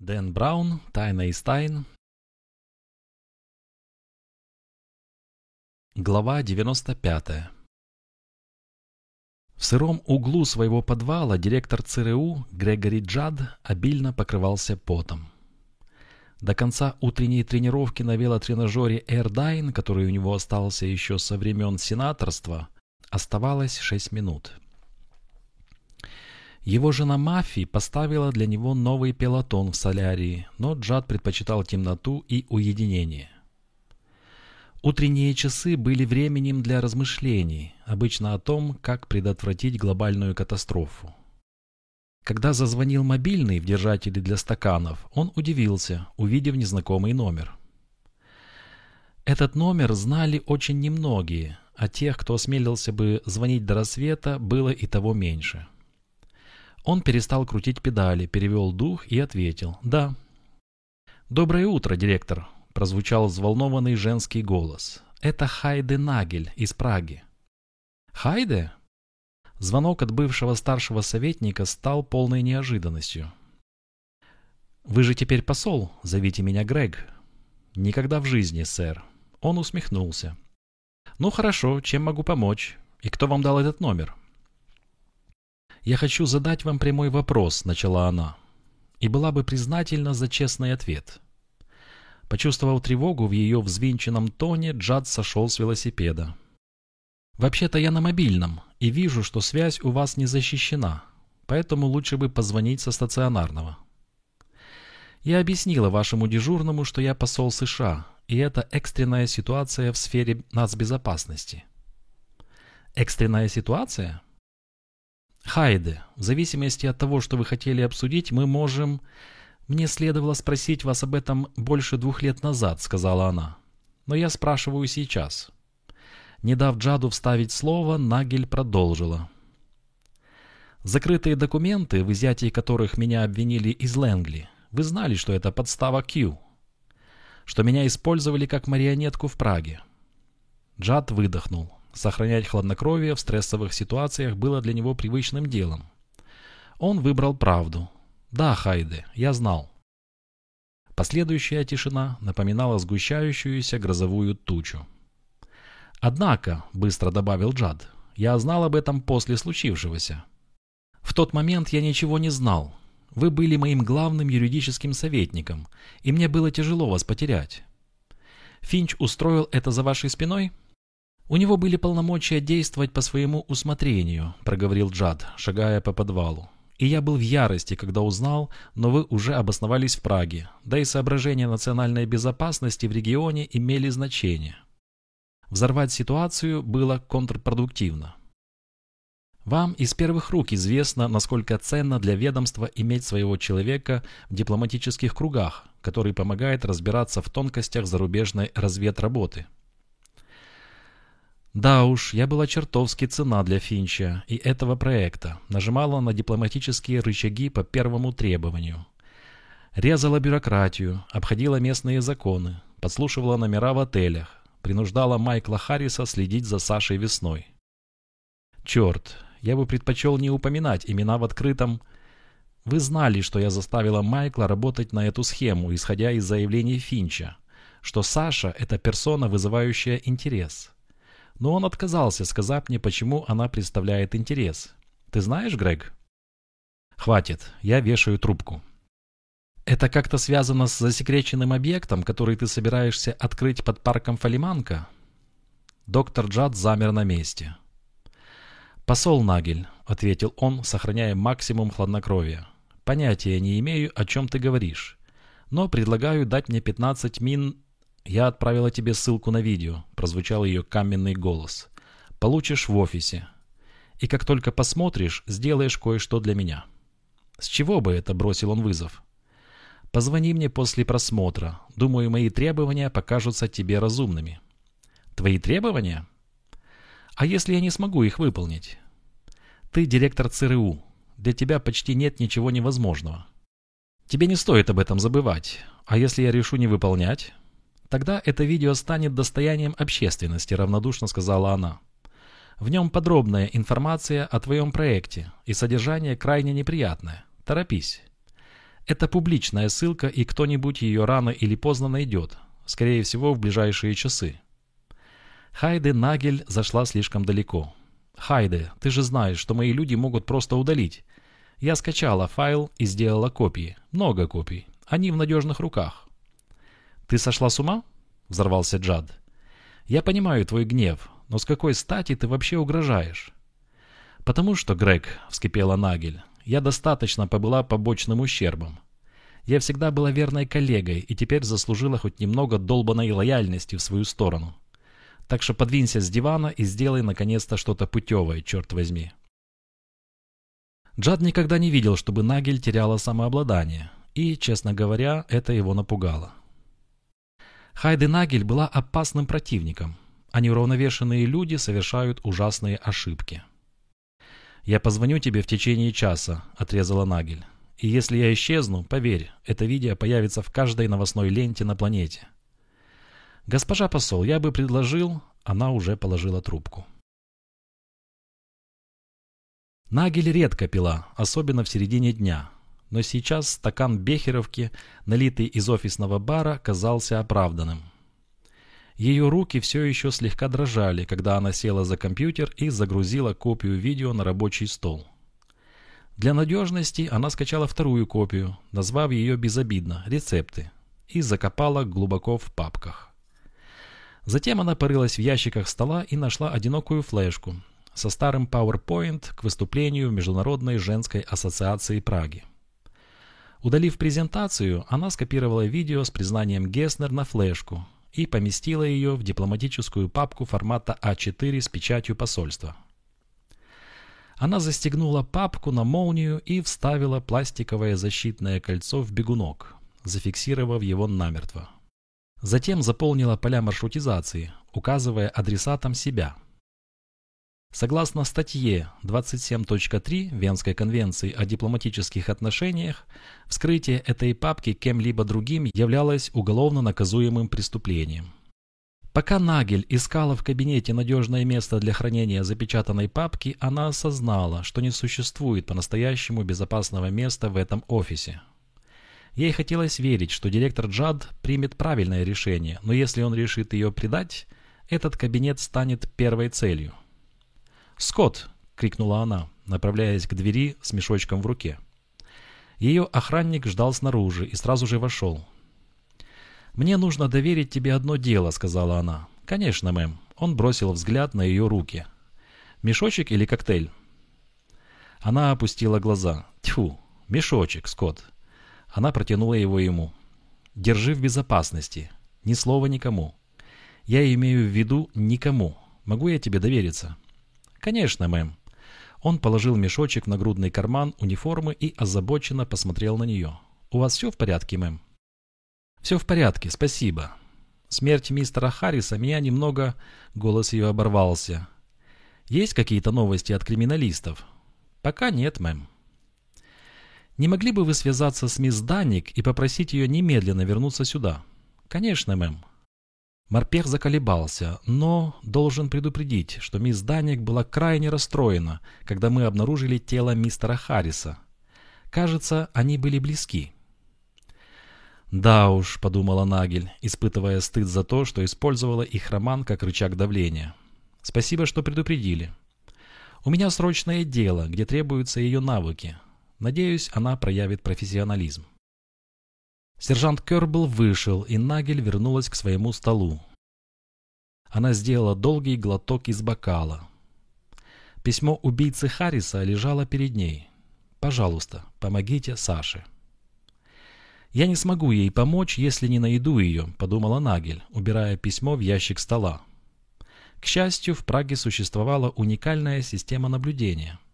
Дэн Браун, Тайна из тайн. Глава 95. В сыром углу своего подвала директор ЦРУ Грегори Джад обильно покрывался потом. До конца утренней тренировки на велотренажере Airdyne, который у него остался еще со времен сенаторства, оставалось 6 минут. Его жена Мафи поставила для него новый пелотон в солярии, но Джад предпочитал темноту и уединение. Утренние часы были временем для размышлений, обычно о том, как предотвратить глобальную катастрофу. Когда зазвонил мобильный в держателе для стаканов, он удивился, увидев незнакомый номер. Этот номер знали очень немногие, а тех, кто осмелился бы звонить до рассвета, было и того меньше. Он перестал крутить педали, перевел дух и ответил «Да». «Доброе утро, директор», – прозвучал взволнованный женский голос. «Это Хайде Нагель из Праги». «Хайде?» Звонок от бывшего старшего советника стал полной неожиданностью. «Вы же теперь посол, зовите меня Грег». «Никогда в жизни, сэр». Он усмехнулся. «Ну хорошо, чем могу помочь? И кто вам дал этот номер?» «Я хочу задать вам прямой вопрос», — начала она, и была бы признательна за честный ответ. Почувствовав тревогу в ее взвинченном тоне, Джад сошел с велосипеда. «Вообще-то я на мобильном, и вижу, что связь у вас не защищена, поэтому лучше бы позвонить со стационарного». Я объяснила вашему дежурному, что я посол США, и это экстренная ситуация в сфере нацбезопасности. Экстренная ситуация? Хайде, в зависимости от того, что вы хотели обсудить, мы можем... Мне следовало спросить вас об этом больше двух лет назад, сказала она. Но я спрашиваю сейчас. Не дав Джаду вставить слово, Нагель продолжила. Закрытые документы, в изъятии которых меня обвинили из Лэнгли, вы знали, что это подстава Q. Что меня использовали как марионетку в Праге. Джад выдохнул. Сохранять хладнокровие в стрессовых ситуациях было для него привычным делом. Он выбрал правду. «Да, Хайде, я знал». Последующая тишина напоминала сгущающуюся грозовую тучу. «Однако», — быстро добавил Джад, — «я знал об этом после случившегося. В тот момент я ничего не знал. Вы были моим главным юридическим советником, и мне было тяжело вас потерять. Финч устроил это за вашей спиной?» «У него были полномочия действовать по своему усмотрению», — проговорил Джад, шагая по подвалу. «И я был в ярости, когда узнал, но вы уже обосновались в Праге, да и соображения национальной безопасности в регионе имели значение. Взорвать ситуацию было контрпродуктивно. Вам из первых рук известно, насколько ценно для ведомства иметь своего человека в дипломатических кругах, который помогает разбираться в тонкостях зарубежной разведработы. Да уж, я была чертовски цена для Финча и этого проекта, нажимала на дипломатические рычаги по первому требованию. Резала бюрократию, обходила местные законы, подслушивала номера в отелях, принуждала Майкла Харриса следить за Сашей весной. Черт, я бы предпочел не упоминать имена в открытом... Вы знали, что я заставила Майкла работать на эту схему, исходя из заявлений Финча, что Саша – это персона, вызывающая интерес но он отказался, сказав мне, почему она представляет интерес. Ты знаешь, Грег? Хватит, я вешаю трубку. Это как-то связано с засекреченным объектом, который ты собираешься открыть под парком Фалиманка? Доктор Джад замер на месте. «Посол Нагель», — ответил он, сохраняя максимум хладнокровия. «Понятия не имею, о чем ты говоришь, но предлагаю дать мне 15 мин «Я отправила тебе ссылку на видео», — прозвучал ее каменный голос. «Получишь в офисе. И как только посмотришь, сделаешь кое-что для меня». «С чего бы это?» — бросил он вызов. «Позвони мне после просмотра. Думаю, мои требования покажутся тебе разумными». «Твои требования?» «А если я не смогу их выполнить?» «Ты директор ЦРУ. Для тебя почти нет ничего невозможного». «Тебе не стоит об этом забывать. А если я решу не выполнять?» Тогда это видео станет достоянием общественности, равнодушно сказала она. В нем подробная информация о твоем проекте, и содержание крайне неприятное. Торопись. Это публичная ссылка, и кто-нибудь ее рано или поздно найдет, скорее всего, в ближайшие часы. Хайде Нагель зашла слишком далеко. «Хайде, ты же знаешь, что мои люди могут просто удалить. Я скачала файл и сделала копии. Много копий. Они в надежных руках». «Ты сошла с ума?» — взорвался Джад. «Я понимаю твой гнев, но с какой стати ты вообще угрожаешь?» «Потому что, Грег», — вскипела Нагель, — «я достаточно побыла побочным ущербом. Я всегда была верной коллегой и теперь заслужила хоть немного долбанной лояльности в свою сторону. Так что подвинься с дивана и сделай наконец-то что-то путевое, черт возьми». Джад никогда не видел, чтобы Нагель теряла самообладание, и, честно говоря, это его напугало. Хайде Нагель была опасным противником, а неуравновешенные люди совершают ужасные ошибки. «Я позвоню тебе в течение часа», — отрезала Нагель. «И если я исчезну, поверь, это видео появится в каждой новостной ленте на планете». «Госпожа посол, я бы предложил...» Она уже положила трубку. Нагель редко пила, особенно в середине дня. Но сейчас стакан бехеровки, налитый из офисного бара, казался оправданным. Ее руки все еще слегка дрожали, когда она села за компьютер и загрузила копию видео на рабочий стол. Для надежности она скачала вторую копию, назвав ее безобидно «Рецепты», и закопала глубоко в папках. Затем она порылась в ящиках стола и нашла одинокую флешку со старым PowerPoint к выступлению в Международной женской ассоциации Праги. Удалив презентацию, она скопировала видео с признанием Геснер на флешку – и поместила ее в дипломатическую папку формата А4 с печатью посольства. Она застегнула папку на молнию и вставила пластиковое защитное кольцо в бегунок, зафиксировав его намертво. Затем заполнила поля маршрутизации, указывая адресатам себя – Согласно статье 27.3 Венской конвенции о дипломатических отношениях, вскрытие этой папки кем-либо другим являлось уголовно наказуемым преступлением. Пока Нагель искала в кабинете надежное место для хранения запечатанной папки, она осознала, что не существует по-настоящему безопасного места в этом офисе. Ей хотелось верить, что директор Джад примет правильное решение, но если он решит ее предать, этот кабинет станет первой целью. «Скотт!» — крикнула она, направляясь к двери с мешочком в руке. Ее охранник ждал снаружи и сразу же вошел. «Мне нужно доверить тебе одно дело», — сказала она. «Конечно, мэм». Он бросил взгляд на ее руки. «Мешочек или коктейль?» Она опустила глаза. «Тьфу, мешочек, Скотт». Она протянула его ему. «Держи в безопасности. Ни слова никому. Я имею в виду никому. Могу я тебе довериться?» «Конечно, мэм». Он положил мешочек в нагрудный карман униформы и озабоченно посмотрел на нее. «У вас все в порядке, мэм?» «Все в порядке, спасибо. Смерть мистера Харриса меня немного...» Голос ее оборвался. «Есть какие-то новости от криминалистов?» «Пока нет, мэм». «Не могли бы вы связаться с мисс Данник и попросить ее немедленно вернуться сюда?» «Конечно, мэм. Марпех заколебался, но должен предупредить, что мисс Даник была крайне расстроена, когда мы обнаружили тело мистера Харриса. Кажется, они были близки. «Да уж», — подумала Нагель, испытывая стыд за то, что использовала их роман как рычаг давления. «Спасибо, что предупредили. У меня срочное дело, где требуются ее навыки. Надеюсь, она проявит профессионализм». Сержант Кербл вышел, и Нагель вернулась к своему столу. Она сделала долгий глоток из бокала. Письмо убийцы Харриса лежало перед ней. «Пожалуйста, помогите Саше». «Я не смогу ей помочь, если не найду ее», — подумала Нагель, убирая письмо в ящик стола. К счастью, в Праге существовала уникальная система наблюдения —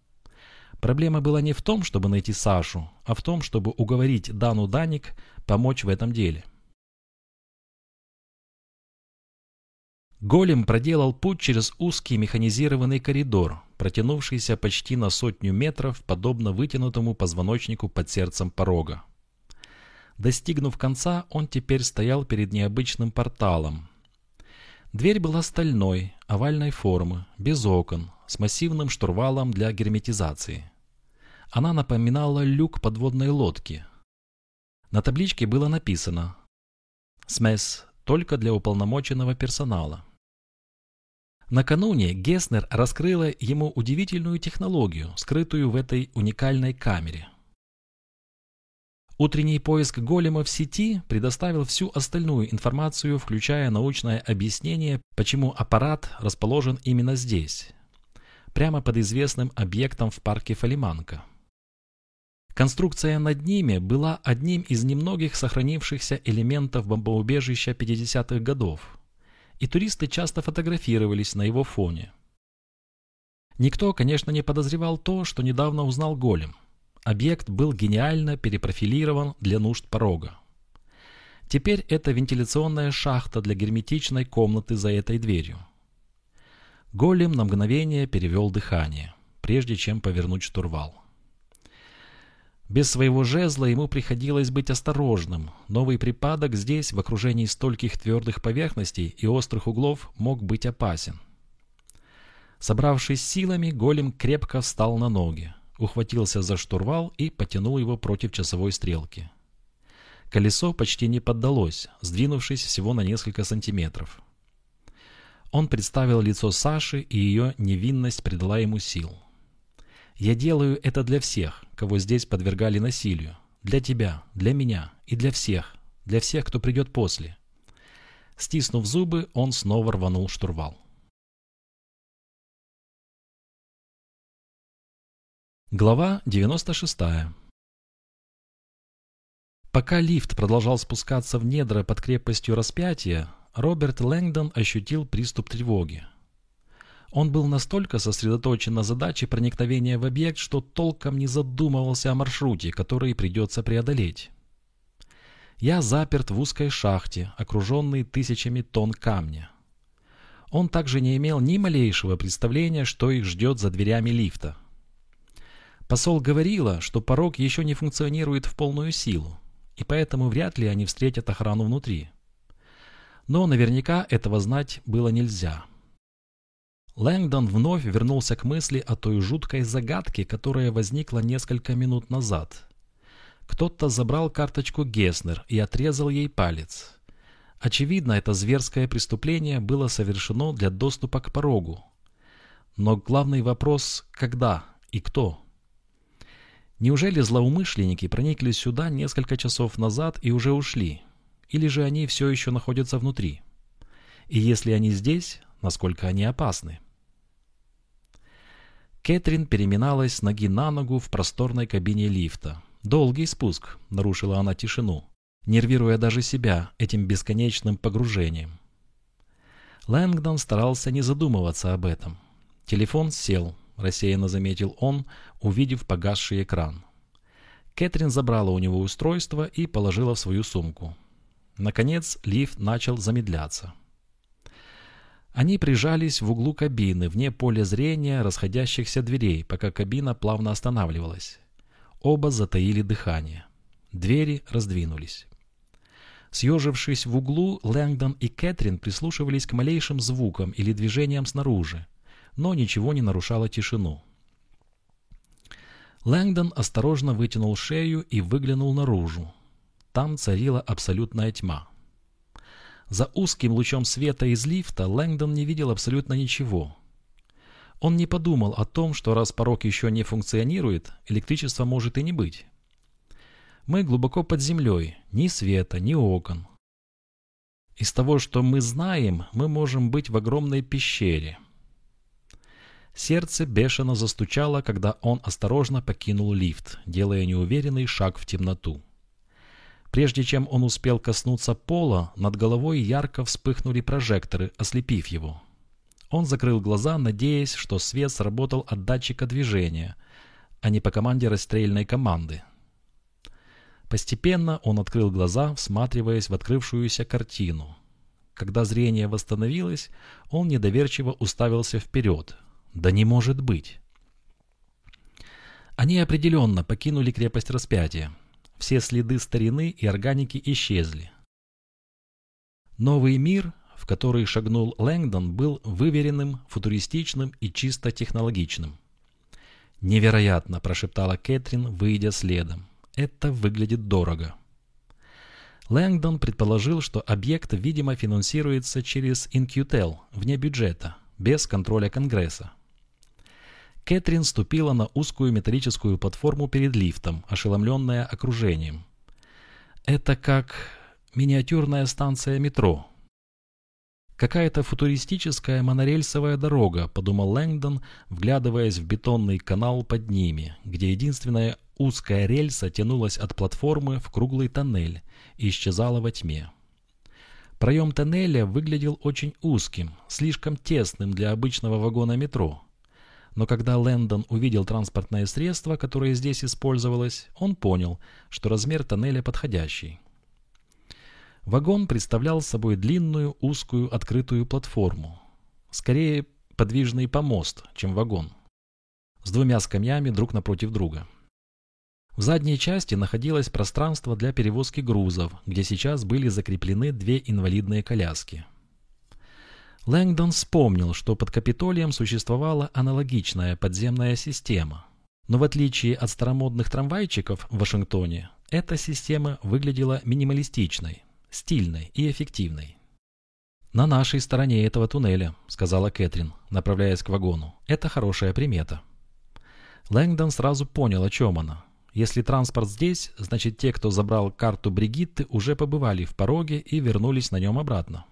Проблема была не в том, чтобы найти Сашу, а в том, чтобы уговорить Дану Даник помочь в этом деле. Голем проделал путь через узкий механизированный коридор, протянувшийся почти на сотню метров, подобно вытянутому позвоночнику под сердцем порога. Достигнув конца, он теперь стоял перед необычным порталом. Дверь была стальной, овальной формы, без окон, с массивным штурвалом для герметизации. Она напоминала люк подводной лодки. На табличке было написано «СМЭС только для уполномоченного персонала». Накануне Геснер раскрыла ему удивительную технологию, скрытую в этой уникальной камере. Утренний поиск голема в сети предоставил всю остальную информацию, включая научное объяснение, почему аппарат расположен именно здесь, прямо под известным объектом в парке Фалиманка. Конструкция над ними была одним из немногих сохранившихся элементов бомбоубежища 50-х годов, и туристы часто фотографировались на его фоне. Никто, конечно, не подозревал то, что недавно узнал голем. Объект был гениально перепрофилирован для нужд порога. Теперь это вентиляционная шахта для герметичной комнаты за этой дверью. Голем на мгновение перевел дыхание, прежде чем повернуть штурвал. Без своего жезла ему приходилось быть осторожным. Новый припадок здесь, в окружении стольких твердых поверхностей и острых углов, мог быть опасен. Собравшись силами, голем крепко встал на ноги, ухватился за штурвал и потянул его против часовой стрелки. Колесо почти не поддалось, сдвинувшись всего на несколько сантиметров. Он представил лицо Саши, и ее невинность придала ему сил. Я делаю это для всех, кого здесь подвергали насилию. Для тебя, для меня и для всех. Для всех, кто придет после. Стиснув зубы, он снова рванул штурвал. Глава 96 Пока лифт продолжал спускаться в недра под крепостью распятия, Роберт Лэнгдон ощутил приступ тревоги. Он был настолько сосредоточен на задаче проникновения в объект, что толком не задумывался о маршруте, который придется преодолеть. Я заперт в узкой шахте, окруженный тысячами тонн камня. Он также не имел ни малейшего представления, что их ждет за дверями лифта. Посол говорила, что порог еще не функционирует в полную силу, и поэтому вряд ли они встретят охрану внутри. Но наверняка этого знать было нельзя. Лэнгдон вновь вернулся к мысли о той жуткой загадке, которая возникла несколько минут назад. Кто-то забрал карточку Геснер и отрезал ей палец. Очевидно, это зверское преступление было совершено для доступа к порогу. Но главный вопрос – когда и кто? Неужели злоумышленники проникли сюда несколько часов назад и уже ушли? Или же они все еще находятся внутри? И если они здесь, насколько они опасны? Кэтрин переминалась с ноги на ногу в просторной кабине лифта. «Долгий спуск», — нарушила она тишину, нервируя даже себя этим бесконечным погружением. Лэнгдон старался не задумываться об этом. Телефон сел, рассеянно заметил он, увидев погасший экран. Кэтрин забрала у него устройство и положила в свою сумку. Наконец лифт начал замедляться. Они прижались в углу кабины, вне поля зрения расходящихся дверей, пока кабина плавно останавливалась. Оба затаили дыхание. Двери раздвинулись. Съежившись в углу, Лэнгдон и Кэтрин прислушивались к малейшим звукам или движениям снаружи, но ничего не нарушало тишину. Лэнгдон осторожно вытянул шею и выглянул наружу. Там царила абсолютная тьма. За узким лучом света из лифта Лэнгдон не видел абсолютно ничего. Он не подумал о том, что раз порог еще не функционирует, электричества может и не быть. Мы глубоко под землей, ни света, ни окон. Из того, что мы знаем, мы можем быть в огромной пещере. Сердце бешено застучало, когда он осторожно покинул лифт, делая неуверенный шаг в темноту. Прежде чем он успел коснуться пола, над головой ярко вспыхнули прожекторы, ослепив его. Он закрыл глаза, надеясь, что свет сработал от датчика движения, а не по команде расстрельной команды. Постепенно он открыл глаза, всматриваясь в открывшуюся картину. Когда зрение восстановилось, он недоверчиво уставился вперед. «Да не может быть!» Они определенно покинули крепость распятия. Все следы старины и органики исчезли. Новый мир, в который шагнул Лэнгдон, был выверенным, футуристичным и чисто технологичным. «Невероятно!» – прошептала Кэтрин, выйдя следом. «Это выглядит дорого». Лэнгдон предположил, что объект, видимо, финансируется через InQtel, вне бюджета, без контроля Конгресса. Кэтрин ступила на узкую металлическую платформу перед лифтом, ошеломленная окружением. Это как миниатюрная станция метро. Какая-то футуристическая монорельсовая дорога, подумал Лэнгдон, вглядываясь в бетонный канал под ними, где единственная узкая рельса тянулась от платформы в круглый тоннель и исчезала во тьме. Проем тоннеля выглядел очень узким, слишком тесным для обычного вагона метро. Но когда Лэндон увидел транспортное средство, которое здесь использовалось, он понял, что размер тоннеля подходящий. Вагон представлял собой длинную, узкую, открытую платформу. Скорее, подвижный помост, чем вагон. С двумя скамьями друг напротив друга. В задней части находилось пространство для перевозки грузов, где сейчас были закреплены две инвалидные коляски. Лэнгдон вспомнил, что под Капитолием существовала аналогичная подземная система. Но в отличие от старомодных трамвайчиков в Вашингтоне, эта система выглядела минималистичной, стильной и эффективной. «На нашей стороне этого туннеля», — сказала Кэтрин, направляясь к вагону. «Это хорошая примета». Лэнгдон сразу понял, о чем она. Если транспорт здесь, значит те, кто забрал карту Бригитты, уже побывали в пороге и вернулись на нем обратно.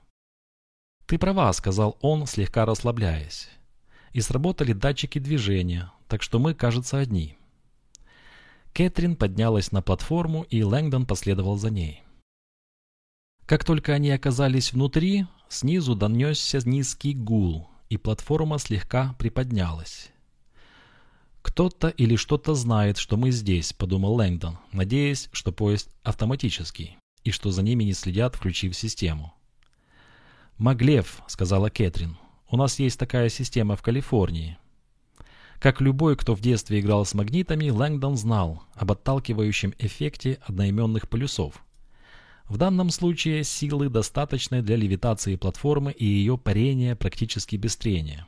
«Ты права», — сказал он, слегка расслабляясь. «И сработали датчики движения, так что мы, кажется, одни». Кэтрин поднялась на платформу, и Лэнгдон последовал за ней. Как только они оказались внутри, снизу донесся низкий гул, и платформа слегка приподнялась. «Кто-то или что-то знает, что мы здесь», — подумал Лэнгдон, надеясь, что поезд автоматический, и что за ними не следят, включив систему. «Маглев», — сказала Кэтрин. «У нас есть такая система в Калифорнии». Как любой, кто в детстве играл с магнитами, Лэнгдон знал об отталкивающем эффекте одноименных полюсов. В данном случае силы достаточной для левитации платформы и ее парения практически без трения.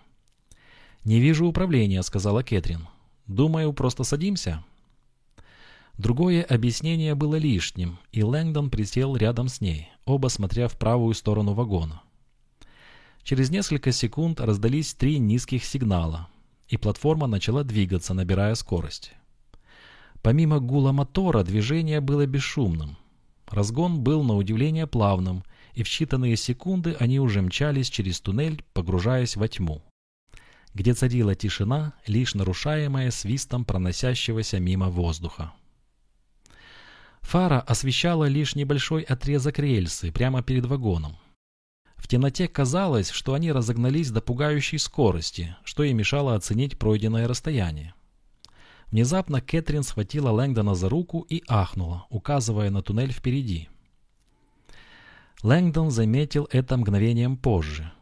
«Не вижу управления», — сказала Кэтрин. «Думаю, просто садимся». Другое объяснение было лишним, и Лэнгдон присел рядом с ней, оба смотря в правую сторону вагона. Через несколько секунд раздались три низких сигнала, и платформа начала двигаться, набирая скорость. Помимо гула мотора, движение было бесшумным. Разгон был на удивление плавным, и в считанные секунды они уже мчались через туннель, погружаясь во тьму, где царила тишина, лишь нарушаемая свистом проносящегося мимо воздуха. Фара освещала лишь небольшой отрезок рельсы прямо перед вагоном. В темноте казалось, что они разогнались до пугающей скорости, что и мешало оценить пройденное расстояние. Внезапно Кэтрин схватила Лэнгдона за руку и ахнула, указывая на туннель впереди. Лэнгдон заметил это мгновением позже.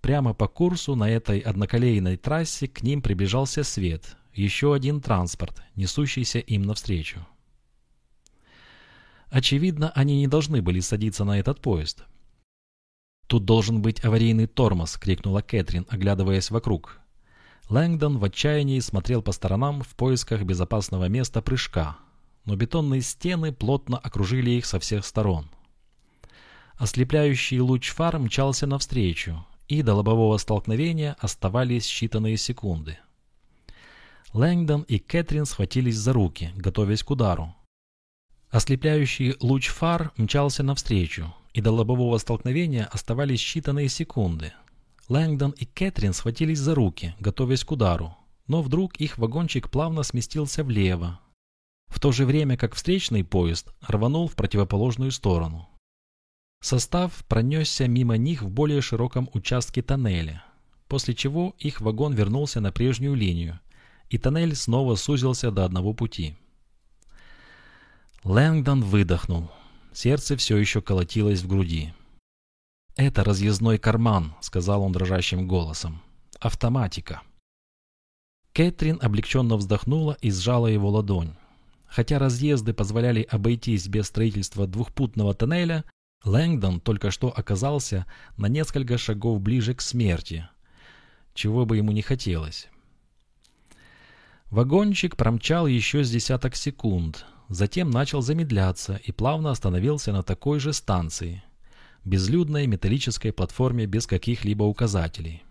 Прямо по курсу на этой одноколейной трассе к ним приближался свет, еще один транспорт, несущийся им навстречу. Очевидно, они не должны были садиться на этот поезд – «Тут должен быть аварийный тормоз!» — крикнула Кэтрин, оглядываясь вокруг. Лэнгдон в отчаянии смотрел по сторонам в поисках безопасного места прыжка, но бетонные стены плотно окружили их со всех сторон. Ослепляющий луч фар мчался навстречу, и до лобового столкновения оставались считанные секунды. Лэнгдон и Кэтрин схватились за руки, готовясь к удару. Ослепляющий луч фар мчался навстречу, и до лобового столкновения оставались считанные секунды. Лэнгдон и Кэтрин схватились за руки, готовясь к удару, но вдруг их вагончик плавно сместился влево, в то же время как встречный поезд рванул в противоположную сторону. Состав пронесся мимо них в более широком участке тоннеля, после чего их вагон вернулся на прежнюю линию, и тоннель снова сузился до одного пути. Лэнгдон выдохнул. Сердце все еще колотилось в груди. «Это разъездной карман», — сказал он дрожащим голосом. «Автоматика». Кэтрин облегченно вздохнула и сжала его ладонь. Хотя разъезды позволяли обойтись без строительства двухпутного тоннеля, Лэнгдон только что оказался на несколько шагов ближе к смерти, чего бы ему не хотелось. Вагончик промчал еще с десяток секунд, затем начал замедляться и плавно остановился на такой же станции, безлюдной металлической платформе без каких-либо указателей.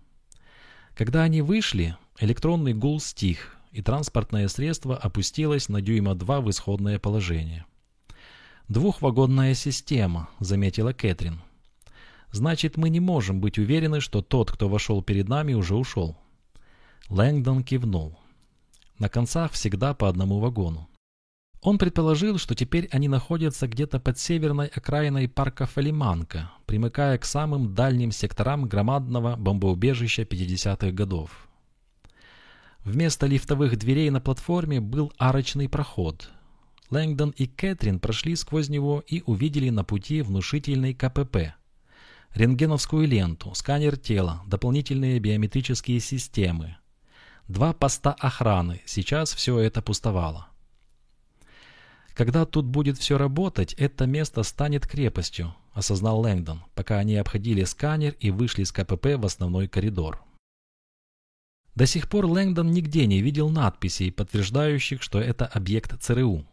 Когда они вышли, электронный гул стих, и транспортное средство опустилось на дюйма 2 в исходное положение. «Двухвагонная система», — заметила Кэтрин. «Значит, мы не можем быть уверены, что тот, кто вошел перед нами, уже ушел». Лэнгдон кивнул. На концах всегда по одному вагону. Он предположил, что теперь они находятся где-то под северной окраиной парка Фалиманка, примыкая к самым дальним секторам громадного бомбоубежища 50-х годов. Вместо лифтовых дверей на платформе был арочный проход. Лэнгдон и Кэтрин прошли сквозь него и увидели на пути внушительный КПП. Рентгеновскую ленту, сканер тела, дополнительные биометрические системы. Два поста охраны, сейчас все это пустовало. Когда тут будет все работать, это место станет крепостью, осознал Лэнгдон, пока они обходили сканер и вышли из КПП в основной коридор. До сих пор Лэнгдон нигде не видел надписей, подтверждающих, что это объект ЦРУ.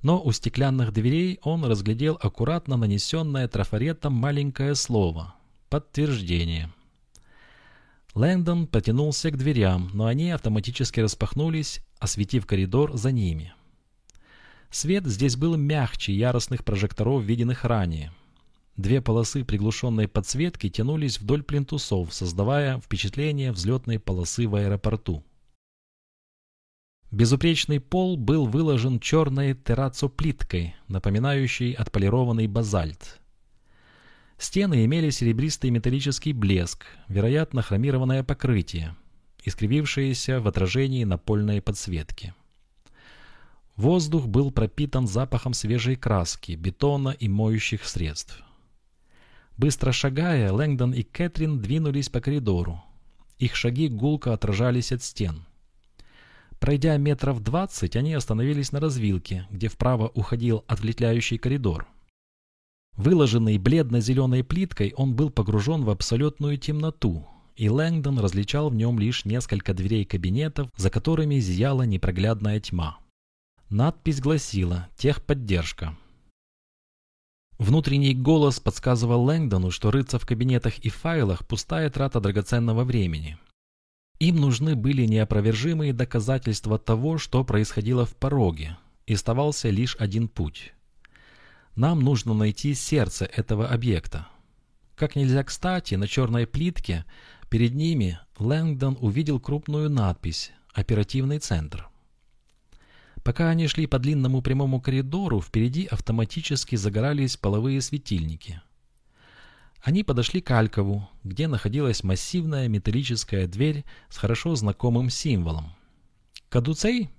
Но у стеклянных дверей он разглядел аккуратно нанесенное трафаретом маленькое слово «Подтверждение». Лэндон потянулся к дверям, но они автоматически распахнулись, осветив коридор за ними. Свет здесь был мягче яростных прожекторов, виденных ранее. Две полосы приглушенной подсветки тянулись вдоль плинтусов, создавая впечатление взлетной полосы в аэропорту. Безупречный пол был выложен черной террацоплиткой, напоминающей отполированный базальт. Стены имели серебристый металлический блеск, вероятно, хромированное покрытие, искривившееся в отражении напольной подсветки. Воздух был пропитан запахом свежей краски, бетона и моющих средств. Быстро шагая, Лэнгдон и Кэтрин двинулись по коридору. Их шаги гулко отражались от стен. Пройдя метров двадцать, они остановились на развилке, где вправо уходил отвлекающий коридор. Выложенный бледно-зеленой плиткой, он был погружен в абсолютную темноту, и Лэнгдон различал в нем лишь несколько дверей кабинетов, за которыми зияла непроглядная тьма. Надпись гласила «Техподдержка». Внутренний голос подсказывал Лэнгдону, что рыться в кабинетах и файлах – пустая трата драгоценного времени. Им нужны были неопровержимые доказательства того, что происходило в пороге, и оставался лишь один путь. Нам нужно найти сердце этого объекта. Как нельзя кстати, на черной плитке перед ними Лэнгдон увидел крупную надпись «Оперативный центр». Пока они шли по длинному прямому коридору, впереди автоматически загорались половые светильники. Они подошли к Алькову, где находилась массивная металлическая дверь с хорошо знакомым символом. «Кадуцей?»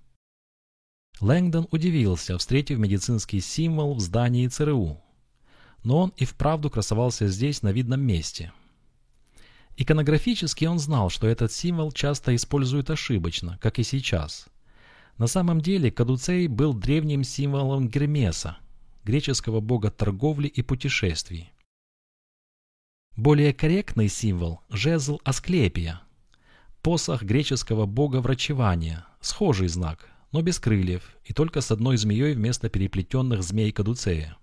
Лэнгдон удивился, встретив медицинский символ в здании ЦРУ. Но он и вправду красовался здесь на видном месте. Иконографически он знал, что этот символ часто используют ошибочно, как и сейчас – на самом деле Кадуцей был древним символом Гермеса, греческого бога торговли и путешествий. Более корректный символ – жезл Асклепия, посох греческого бога врачевания, схожий знак, но без крыльев и только с одной змеей вместо переплетенных змей Кадуцея.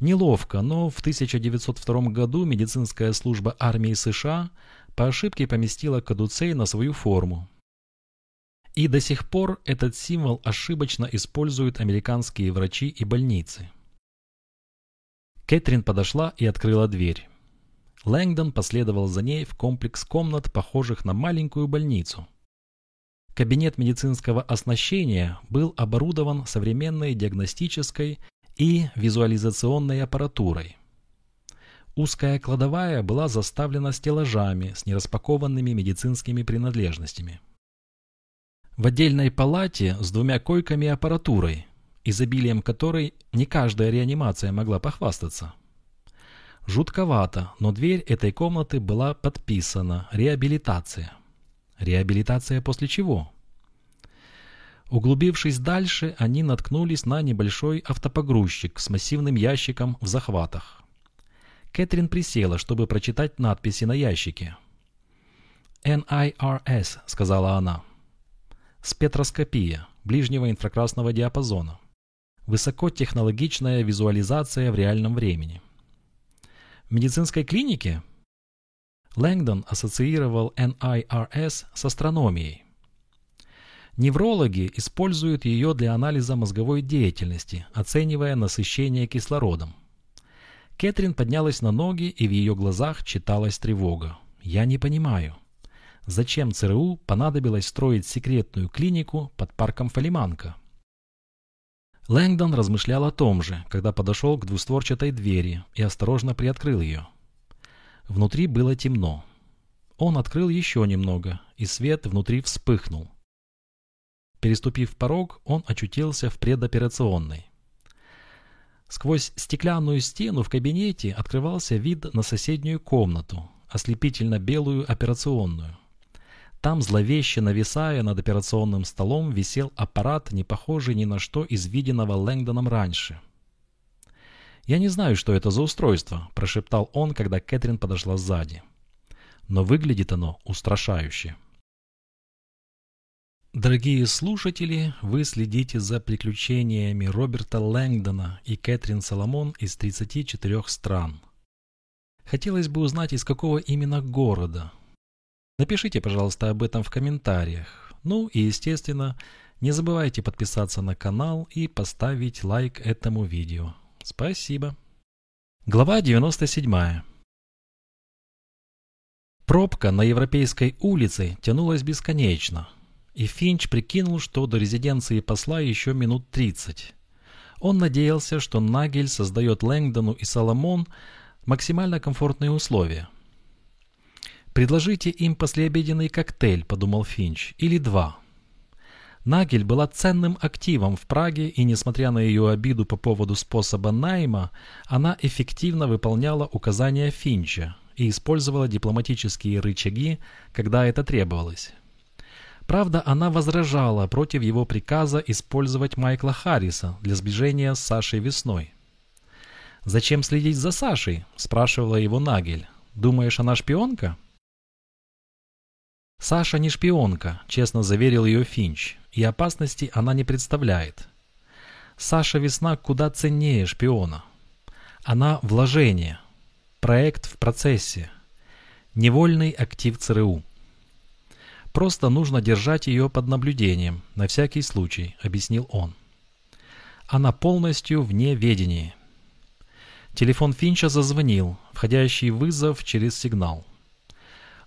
Неловко, но в 1902 году медицинская служба армии США по ошибке поместила Кадуцей на свою форму, и до сих пор этот символ ошибочно используют американские врачи и больницы. Кэтрин подошла и открыла дверь. Лэнгдон последовал за ней в комплекс комнат, похожих на маленькую больницу. Кабинет медицинского оснащения был оборудован современной диагностической и визуализационной аппаратурой. Узкая кладовая была заставлена стеллажами с нераспакованными медицинскими принадлежностями. В отдельной палате с двумя койками и аппаратурой, изобилием которой не каждая реанимация могла похвастаться. Жутковато, но дверь этой комнаты была подписана «Реабилитация». Реабилитация после чего? Углубившись дальше, они наткнулись на небольшой автопогрузчик с массивным ящиком в захватах. Кэтрин присела, чтобы прочитать надписи на ящике. «NIRS», — сказала она. Спектроскопия. ближнего инфракрасного диапазона. Высокотехнологичная визуализация в реальном времени. В медицинской клинике Лэнгдон ассоциировал NIRS с астрономией. Неврологи используют ее для анализа мозговой деятельности, оценивая насыщение кислородом. Кэтрин поднялась на ноги, и в ее глазах читалась тревога. «Я не понимаю, зачем ЦРУ понадобилось строить секретную клинику под парком Фалиманка?» Лэнгдон размышлял о том же, когда подошел к двустворчатой двери и осторожно приоткрыл ее. Внутри было темно. Он открыл еще немного, и свет внутри вспыхнул. Переступив порог, он очутился в предоперационной. Сквозь стеклянную стену в кабинете открывался вид на соседнюю комнату, ослепительно белую операционную. Там, зловеще нависая над операционным столом, висел аппарат, не похожий ни на что из виденного Лэнгдоном раньше. «Я не знаю, что это за устройство», – прошептал он, когда Кэтрин подошла сзади. «Но выглядит оно устрашающе». Дорогие слушатели, вы следите за приключениями Роберта Лэнгдона и Кэтрин Соломон из 34 стран. Хотелось бы узнать, из какого именно города Напишите, пожалуйста, об этом в комментариях. Ну и, естественно, не забывайте подписаться на канал и поставить лайк этому видео. Спасибо. Глава 97. Пробка на Европейской улице тянулась бесконечно, и Финч прикинул, что до резиденции посла еще минут 30. Он надеялся, что Нагель создает Лэнгдону и Соломон максимально комфортные условия – «Предложите им послеобеденный коктейль», — подумал Финч, — «или два». Нагель была ценным активом в Праге, и, несмотря на ее обиду по поводу способа найма, она эффективно выполняла указания Финча и использовала дипломатические рычаги, когда это требовалось. Правда, она возражала против его приказа использовать Майкла Харриса для сближения с Сашей весной. «Зачем следить за Сашей?» – спрашивала его Нагель. «Думаешь, она шпионка?» «Саша не шпионка», — честно заверил ее Финч, «и опасности она не представляет. Саша Весна куда ценнее шпиона. Она вложение, проект в процессе, невольный актив ЦРУ. Просто нужно держать ее под наблюдением, на всякий случай», — объяснил он. Она полностью вне ведения. Телефон Финча зазвонил, входящий вызов через сигнал.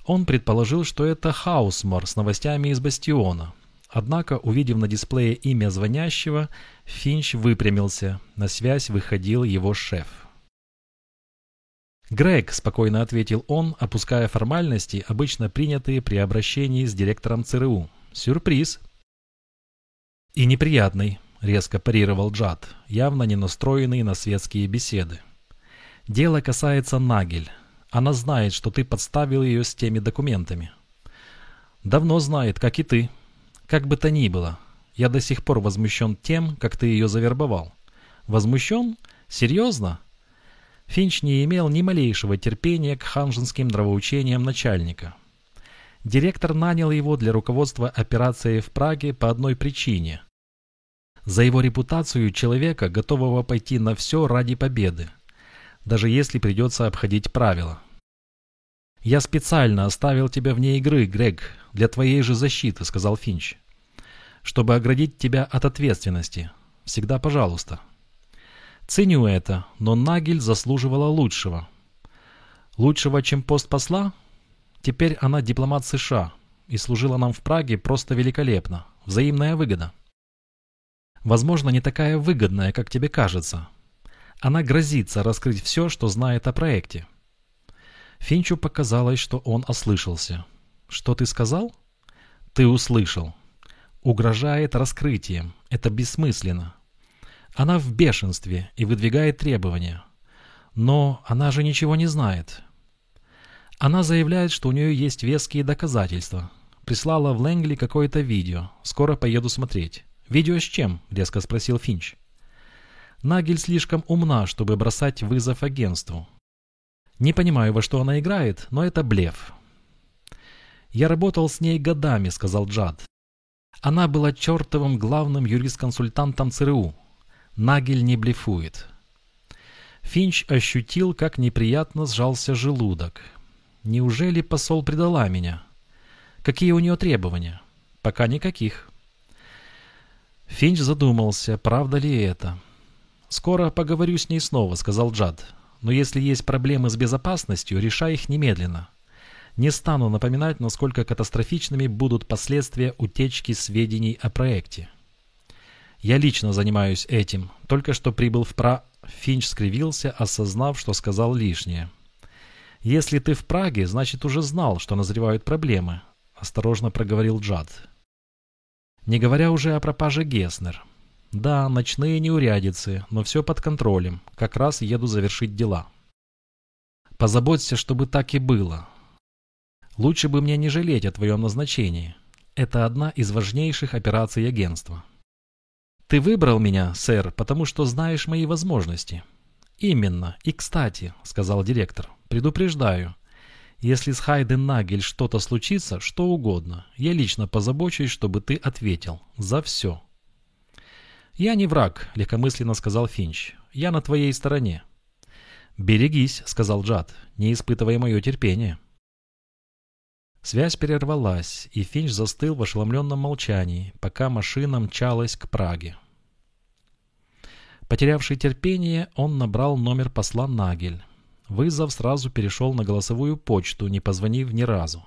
Он предположил, что это Хаусмор с новостями из Бастиона. Однако, увидев на дисплее имя звонящего, Финч выпрямился. На связь выходил его шеф. «Грег», — спокойно ответил он, опуская формальности, обычно принятые при обращении с директором ЦРУ. «Сюрприз». «И неприятный», — резко парировал Джад, явно не настроенный на светские беседы. «Дело касается Нагель. Она знает, что ты подставил ее с теми документами. Давно знает, как и ты. Как бы то ни было, я до сих пор возмущен тем, как ты ее завербовал. Возмущен? Серьезно? Финч не имел ни малейшего терпения к ханжинским нравоучениям начальника. Директор нанял его для руководства операцией в Праге по одной причине. За его репутацию человека, готового пойти на все ради победы даже если придется обходить правила. «Я специально оставил тебя вне игры, Грег, для твоей же защиты», — сказал Финч. «Чтобы оградить тебя от ответственности. Всегда пожалуйста». «Ценю это, но Нагель заслуживала лучшего». «Лучшего, чем пост посла?» «Теперь она дипломат США и служила нам в Праге просто великолепно. Взаимная выгода». «Возможно, не такая выгодная, как тебе кажется», она грозится раскрыть все, что знает о проекте. Финчу показалось, что он ослышался. «Что ты сказал?» «Ты услышал. Угрожает раскрытием. Это бессмысленно. Она в бешенстве и выдвигает требования. Но она же ничего не знает. Она заявляет, что у нее есть веские доказательства. Прислала в Лэнгли какое-то видео. Скоро поеду смотреть. «Видео с чем?» — резко спросил Финч. Нагель слишком умна, чтобы бросать вызов агентству. Не понимаю, во что она играет, но это блеф. «Я работал с ней годами», — сказал Джад. Она была чертовым главным юрисконсультантом ЦРУ. Нагель не блефует. Финч ощутил, как неприятно сжался желудок. Неужели посол предала меня? Какие у нее требования? Пока никаких. Финч задумался, правда ли это. «Скоро поговорю с ней снова», — сказал Джад. «Но если есть проблемы с безопасностью, решай их немедленно. Не стану напоминать, насколько катастрофичными будут последствия утечки сведений о проекте. Я лично занимаюсь этим. Только что прибыл в Пра... Финч скривился, осознав, что сказал лишнее. «Если ты в Праге, значит уже знал, что назревают проблемы», — осторожно проговорил Джад. Не говоря уже о пропаже Геснер. Да, ночные неурядицы, но все под контролем. Как раз еду завершить дела. Позаботься, чтобы так и было. Лучше бы мне не жалеть о твоем назначении. Это одна из важнейших операций агентства. Ты выбрал меня, сэр, потому что знаешь мои возможности. Именно. И кстати, сказал директор, предупреждаю. Если с Хайден Нагель что-то случится, что угодно, я лично позабочусь, чтобы ты ответил. За все. «Я не враг», — легкомысленно сказал Финч. «Я на твоей стороне». «Берегись», — сказал Джад, — «не испытывай мое терпение». Связь прервалась, и Финч застыл в ошеломленном молчании, пока машина мчалась к Праге. Потерявший терпение, он набрал номер посла Нагель. Вызов сразу перешел на голосовую почту, не позвонив ни разу.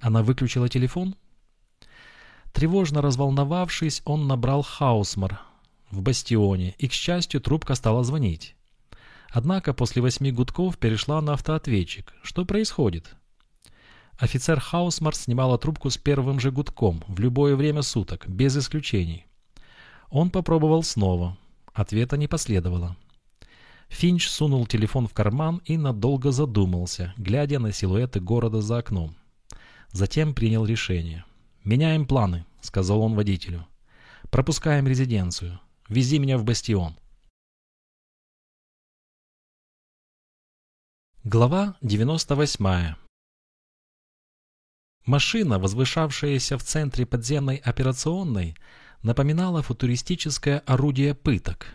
Она выключила телефон? Тревожно разволновавшись, он набрал Хаусмар в бастионе, и, к счастью, трубка стала звонить. Однако после восьми гудков перешла на автоответчик. Что происходит? Офицер Хаусмар снимала трубку с первым же гудком, в любое время суток, без исключений. Он попробовал снова. Ответа не последовало. Финч сунул телефон в карман и надолго задумался, глядя на силуэты города за окном. Затем принял решение. «Меняем планы», — сказал он водителю. «Пропускаем резиденцию. Вези меня в бастион». Глава 98 Машина, возвышавшаяся в центре подземной операционной, напоминала футуристическое орудие пыток.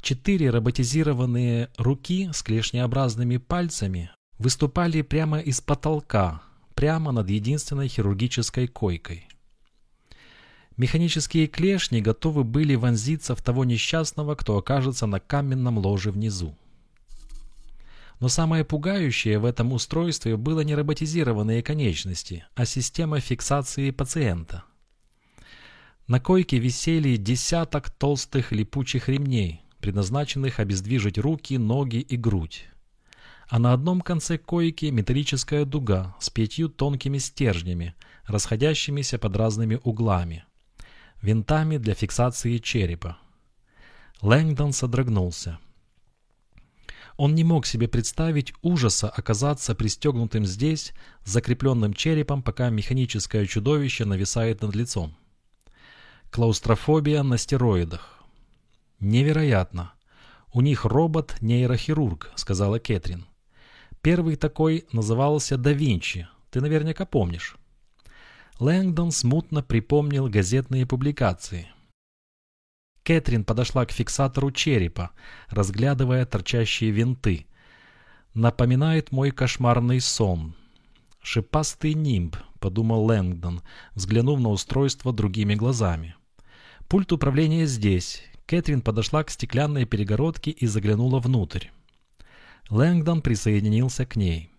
Четыре роботизированные руки с клешнеобразными пальцами выступали прямо из потолка, прямо над единственной хирургической койкой. Механические клешни готовы были вонзиться в того несчастного, кто окажется на каменном ложе внизу. Но самое пугающее в этом устройстве было не роботизированные конечности, а система фиксации пациента. На койке висели десяток толстых липучих ремней, предназначенных обездвижить руки, ноги и грудь. А на одном конце койки металлическая дуга с пятью тонкими стержнями, расходящимися под разными углами, винтами для фиксации черепа. Лэнгдон содрогнулся. Он не мог себе представить ужаса оказаться пристегнутым здесь, закрепленным черепом, пока механическое чудовище нависает над лицом. Клаустрофобия на стероидах. Невероятно. У них робот-нейрохирург, сказала Кэтрин. Первый такой назывался да Винчи, ты наверняка помнишь. Лэнгдон смутно припомнил газетные публикации. Кэтрин подошла к фиксатору черепа, разглядывая торчащие винты. «Напоминает мой кошмарный сон». «Шипастый нимб», — подумал Лэнгдон, взглянув на устройство другими глазами. «Пульт управления здесь». Кэтрин подошла к стеклянной перегородке и заглянула внутрь. Лэнгдон присоединился к ней.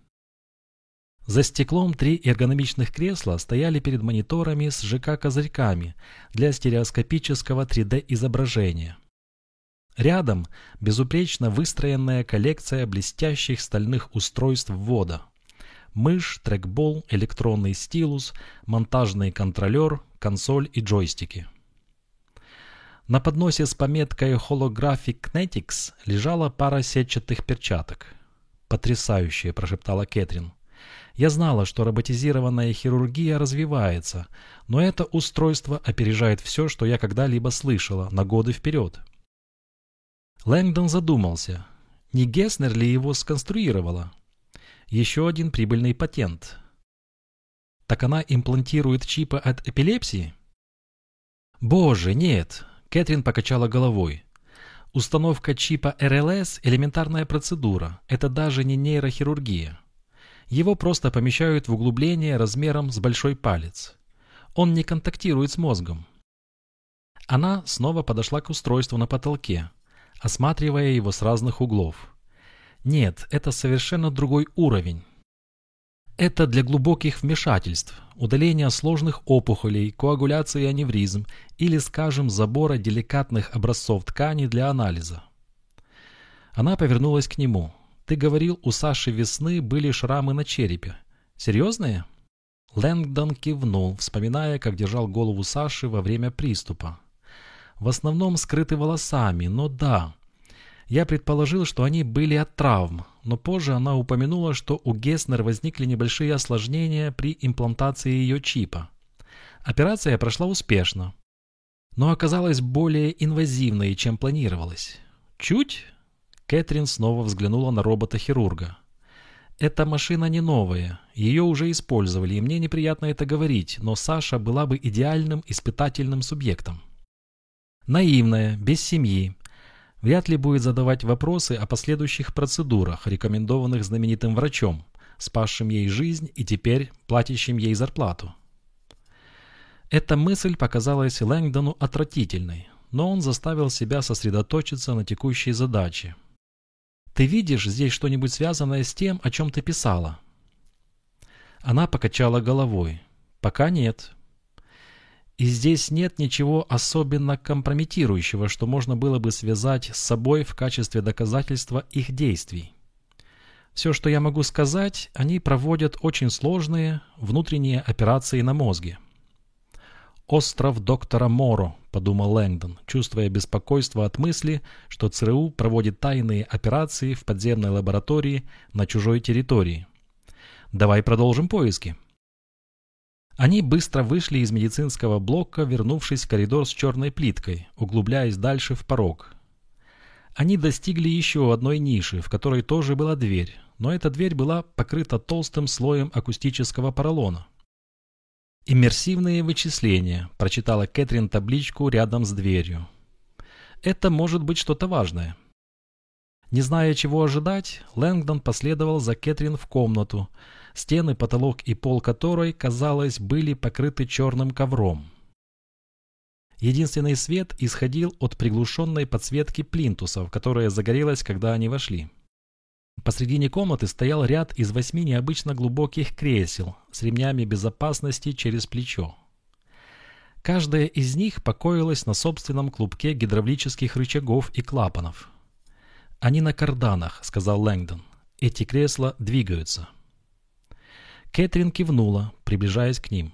За стеклом три эргономичных кресла стояли перед мониторами с ЖК-козырьками для стереоскопического 3D-изображения. Рядом безупречно выстроенная коллекция блестящих стальных устройств ввода. Мышь, трекбол, электронный стилус, монтажный контролер, консоль и джойстики. На подносе с пометкой Holographic Kinetics лежала пара сетчатых перчаток. «Потрясающе!» – прошептала Кэтрин. Я знала, что роботизированная хирургия развивается, но это устройство опережает все, что я когда-либо слышала, на годы вперед. Лэнгдон задумался, не Геснер ли его сконструировала? Еще один прибыльный патент. Так она имплантирует чипы от эпилепсии? Боже, нет! Кэтрин покачала головой. Установка чипа РЛС – элементарная процедура, это даже не нейрохирургия. Его просто помещают в углубление размером с большой палец. Он не контактирует с мозгом. Она снова подошла к устройству на потолке, осматривая его с разных углов. Нет, это совершенно другой уровень. Это для глубоких вмешательств, удаления сложных опухолей, коагуляции аневризм или, скажем, забора деликатных образцов ткани для анализа. Она повернулась к нему. «Ты говорил, у Саши весны были шрамы на черепе. Серьезные?» Лэнгдон кивнул, вспоминая, как держал голову Саши во время приступа. В основном скрыты волосами, но да, я предположил, что они были от травм, но позже она упомянула, что у Геснер возникли небольшие осложнения при имплантации ее чипа. Операция прошла успешно, но оказалась более инвазивной, чем планировалось. Чуть? Кэтрин снова взглянула на робота-хирурга. «Эта машина не новая, ее уже использовали, и мне неприятно это говорить, но Саша была бы идеальным испытательным субъектом. Наивная, без семьи, вряд ли будет задавать вопросы о последующих процедурах, рекомендованных знаменитым врачом, спасшим ей жизнь и теперь платящим ей зарплату. Эта мысль показалась Лэнгдону отвратительной, но он заставил себя сосредоточиться на текущей задаче. «Ты видишь здесь что-нибудь связанное с тем, о чем ты писала?» Она покачала головой. «Пока нет. И здесь нет ничего особенно компрометирующего, что можно было бы связать с собой в качестве доказательства их действий. Все, что я могу сказать, они проводят очень сложные внутренние операции на мозге. «Остров доктора Моро», — подумал Лэнгдон, чувствуя беспокойство от мысли, что ЦРУ проводит тайные операции в подземной лаборатории на чужой территории. «Давай продолжим поиски». Они быстро вышли из медицинского блока, вернувшись в коридор с черной плиткой, углубляясь дальше в порог. Они достигли еще одной ниши, в которой тоже была дверь, но эта дверь была покрыта толстым слоем акустического поролона. «Иммерсивные вычисления», – прочитала Кэтрин табличку рядом с дверью. «Это может быть что-то важное». Не зная, чего ожидать, Лэнгдон последовал за Кэтрин в комнату, стены, потолок и пол которой, казалось, были покрыты черным ковром. Единственный свет исходил от приглушенной подсветки плинтусов, которая загорелась, когда они вошли. Посредине комнаты стоял ряд из восьми необычно глубоких кресел с ремнями безопасности через плечо. Каждая из них покоилась на собственном клубке гидравлических рычагов и клапанов. «Они на карданах», — сказал Лэнгдон. «Эти кресла двигаются». Кэтрин кивнула, приближаясь к ним.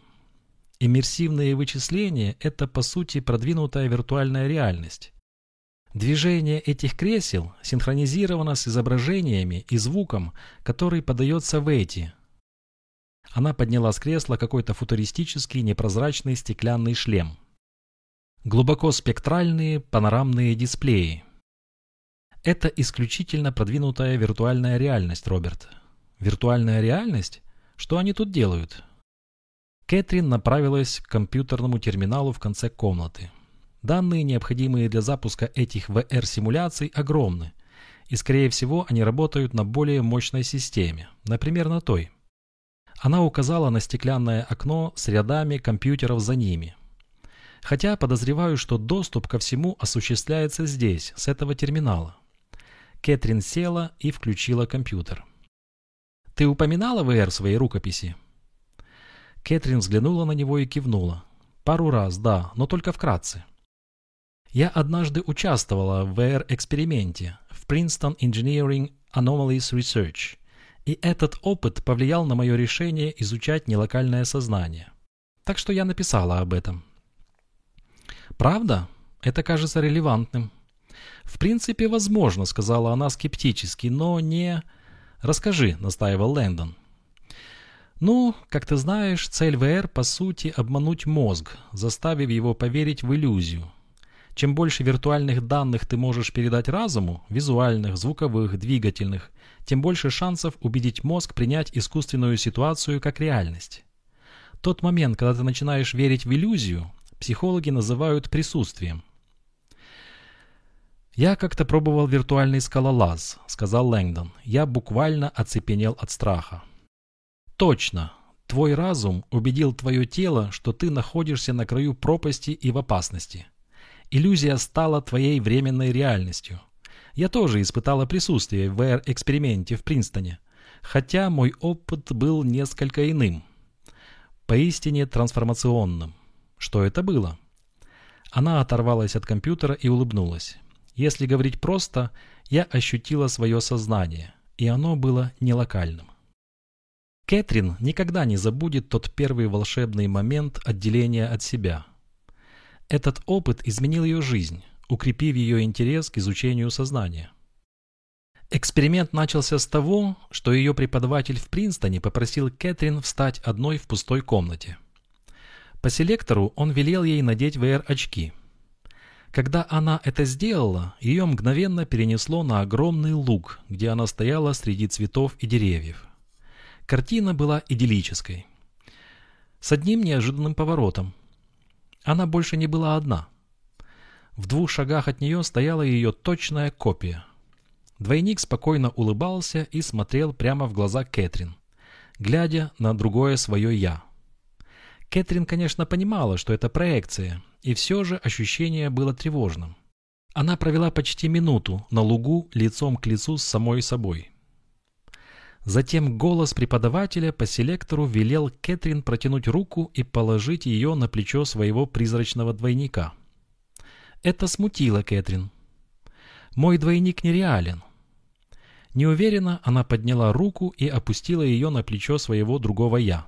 Иммерсивные вычисления – это, по сути, продвинутая виртуальная реальность. Движение этих кресел синхронизировано с изображениями и звуком, который подается в эти. Она подняла с кресла какой-то футуристический непрозрачный стеклянный шлем. Глубоко спектральные панорамные дисплеи. Это исключительно продвинутая виртуальная реальность, Роберт. Виртуальная реальность? Что они тут делают? Кэтрин направилась к компьютерному терминалу в конце комнаты. Данные, необходимые для запуска этих VR-симуляций, огромны, и, скорее всего, они работают на более мощной системе, например, на той. Она указала на стеклянное окно с рядами компьютеров за ними. Хотя подозреваю, что доступ ко всему осуществляется здесь, с этого терминала. Кэтрин села и включила компьютер. Ты упоминала VR в своей рукописи?» Кэтрин взглянула на него и кивнула. «Пару раз, да, но только вкратце». Я однажды участвовала в VR-эксперименте в Princeton Engineering Anomalies Research, и этот опыт повлиял на мое решение изучать нелокальное сознание. Так что я написала об этом. «Правда? Это кажется релевантным». «В принципе, возможно», — сказала она скептически, «но не...» «Расскажи», — настаивал Лэндон. «Ну, как ты знаешь, цель ВР по сути обмануть мозг, заставив его поверить в иллюзию. Чем больше виртуальных данных ты можешь передать разуму, визуальных, звуковых, двигательных, тем больше шансов убедить мозг принять искусственную ситуацию как реальность. Тот момент, когда ты начинаешь верить в иллюзию, психологи называют присутствием. «Я как-то пробовал виртуальный скалолаз», — сказал Лэнгдон. «Я буквально оцепенел от страха». «Точно. Твой разум убедил твое тело, что ты находишься на краю пропасти и в опасности. Иллюзия стала твоей временной реальностью. Я тоже испытала присутствие в VR-эксперименте в Принстоне, хотя мой опыт был несколько иным. Поистине трансформационным. Что это было? Она оторвалась от компьютера и улыбнулась. Если говорить просто, я ощутила свое сознание, и оно было не локальным. Кэтрин никогда не забудет тот первый волшебный момент отделения от себя. Этот опыт изменил ее жизнь, укрепив ее интерес к изучению сознания. Эксперимент начался с того, что ее преподаватель в Принстоне попросил Кэтрин встать одной в пустой комнате. По селектору он велел ей надеть VR-очки. Когда она это сделала, ее мгновенно перенесло на огромный луг, где она стояла среди цветов и деревьев. Картина была идиллической. С одним неожиданным поворотом. Она больше не была одна. В двух шагах от нее стояла ее точная копия. Двойник спокойно улыбался и смотрел прямо в глаза Кэтрин, глядя на другое свое «я». Кэтрин, конечно, понимала, что это проекция, и все же ощущение было тревожным. Она провела почти минуту на лугу лицом к лицу с самой собой. Затем голос преподавателя по селектору велел Кэтрин протянуть руку и положить ее на плечо своего призрачного двойника. Это смутило Кэтрин. «Мой двойник нереален». Неуверенно она подняла руку и опустила ее на плечо своего другого «я»,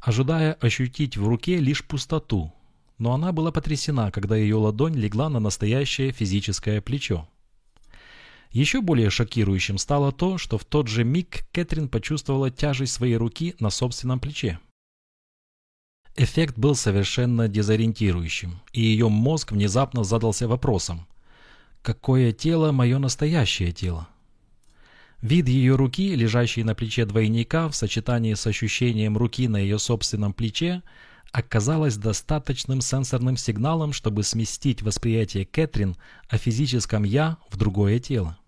ожидая ощутить в руке лишь пустоту, но она была потрясена, когда ее ладонь легла на настоящее физическое плечо. Еще более шокирующим стало то, что в тот же миг Кэтрин почувствовала тяжесть своей руки на собственном плече. Эффект был совершенно дезориентирующим, и ее мозг внезапно задался вопросом «Какое тело мое настоящее тело?» Вид ее руки, лежащей на плече двойника, в сочетании с ощущением руки на ее собственном плече, оказалось достаточным сенсорным сигналом, чтобы сместить восприятие Кэтрин о физическом «я» в другое тело.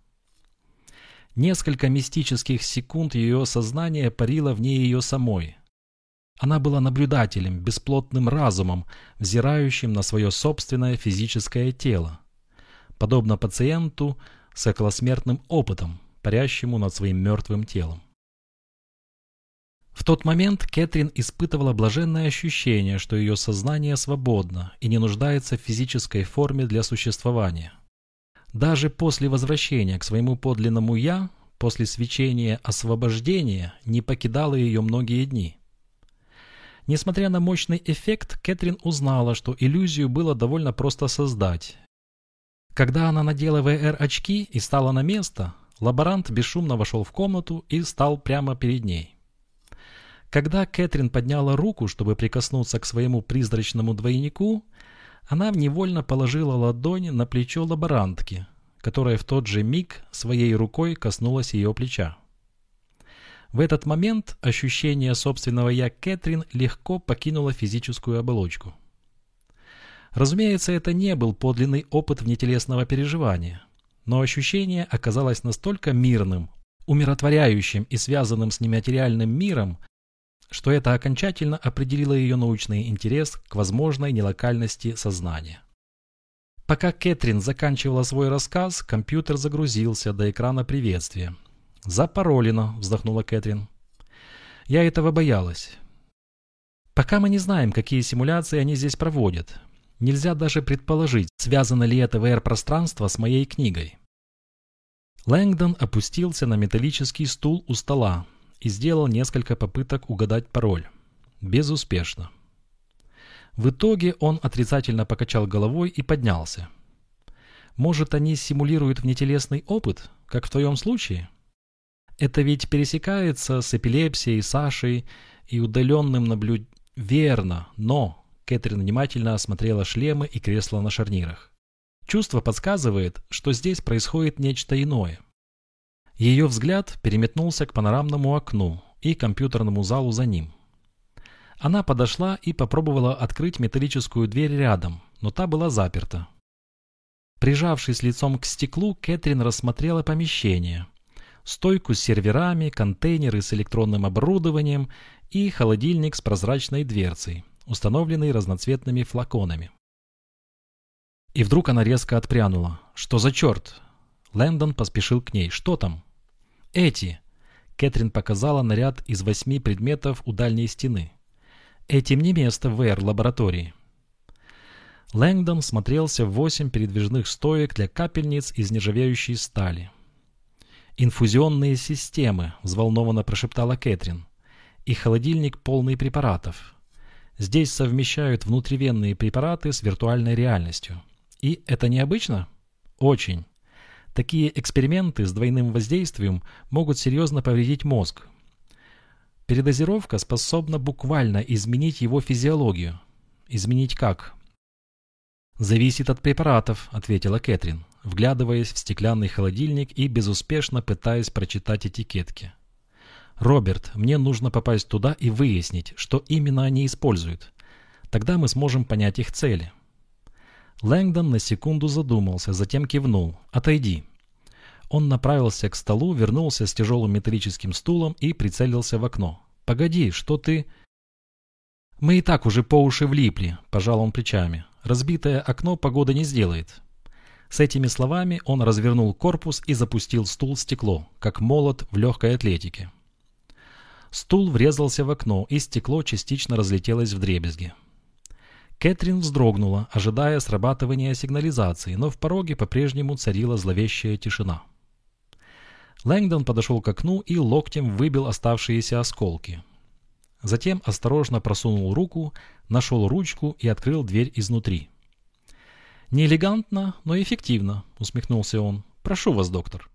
Несколько мистических секунд ее сознание парило вне ее самой. Она была наблюдателем, бесплотным разумом, взирающим на свое собственное физическое тело, подобно пациенту с околосмертным опытом, парящему над своим мертвым телом. В тот момент Кэтрин испытывала блаженное ощущение, что ее сознание свободно и не нуждается в физической форме для существования. Даже после возвращения к своему подлинному «я», после свечения освобождения, не покидало ее многие дни. Несмотря на мощный эффект, Кэтрин узнала, что иллюзию было довольно просто создать. Когда она надела VR-очки и стала на место, лаборант бесшумно вошел в комнату и стал прямо перед ней. Когда Кэтрин подняла руку, чтобы прикоснуться к своему призрачному двойнику, она невольно положила ладонь на плечо лаборантки, которая в тот же миг своей рукой коснулась ее плеча. В этот момент ощущение собственного «я» Кэтрин легко покинуло физическую оболочку. Разумеется, это не был подлинный опыт внетелесного переживания, но ощущение оказалось настолько мирным, умиротворяющим и связанным с нематериальным миром, что это окончательно определило ее научный интерес к возможной нелокальности сознания. Пока Кэтрин заканчивала свой рассказ, компьютер загрузился до экрана приветствия. «Запаролено», — вздохнула Кэтрин. «Я этого боялась. Пока мы не знаем, какие симуляции они здесь проводят. Нельзя даже предположить, связано ли это VR-пространство с моей книгой». Лэнгдон опустился на металлический стул у стола, и сделал несколько попыток угадать пароль. Безуспешно. В итоге он отрицательно покачал головой и поднялся. Может, они симулируют внетелесный опыт, как в твоем случае? Это ведь пересекается с эпилепсией, Сашей и удаленным наблюд... Верно, но... Кэтрин внимательно осмотрела шлемы и кресла на шарнирах. Чувство подсказывает, что здесь происходит нечто иное – ее взгляд переметнулся к панорамному окну и компьютерному залу за ним. Она подошла и попробовала открыть металлическую дверь рядом, но та была заперта. Прижавшись лицом к стеклу, Кэтрин рассмотрела помещение. Стойку с серверами, контейнеры с электронным оборудованием и холодильник с прозрачной дверцей, установленный разноцветными флаконами. И вдруг она резко отпрянула. «Что за черт?» Лэндон поспешил к ней. «Что там?» «Эти!» Кэтрин показала наряд из восьми предметов у дальней стены. «Этим не место в VR-лаборатории». Лэнгдон смотрелся в восемь передвижных стоек для капельниц из нержавеющей стали. «Инфузионные системы», — взволнованно прошептала Кэтрин. «И холодильник полный препаратов. Здесь совмещают внутривенные препараты с виртуальной реальностью. И это необычно? Очень. Такие эксперименты с двойным воздействием могут серьезно повредить мозг. Передозировка способна буквально изменить его физиологию. Изменить как? «Зависит от препаратов», — ответила Кэтрин, вглядываясь в стеклянный холодильник и безуспешно пытаясь прочитать этикетки. «Роберт, мне нужно попасть туда и выяснить, что именно они используют. Тогда мы сможем понять их цели». Лэнгдон на секунду задумался, затем кивнул. «Отойди». Он направился к столу, вернулся с тяжелым металлическим стулом и прицелился в окно. «Погоди, что ты...» «Мы и так уже по уши влипли», – пожал он плечами. Разбитое окно погода не сделает. С этими словами он развернул корпус и запустил стул в стекло, как молот в легкой атлетике. Стул врезался в окно, и стекло частично разлетелось в дребезги. Кэтрин вздрогнула, ожидая срабатывания сигнализации, но в пороге по-прежнему царила зловещая тишина. Лэнгдон подошел к окну и локтем выбил оставшиеся осколки. Затем осторожно просунул руку, нашел ручку и открыл дверь изнутри. «Не элегантно, но эффективно», — усмехнулся он. «Прошу вас, доктор».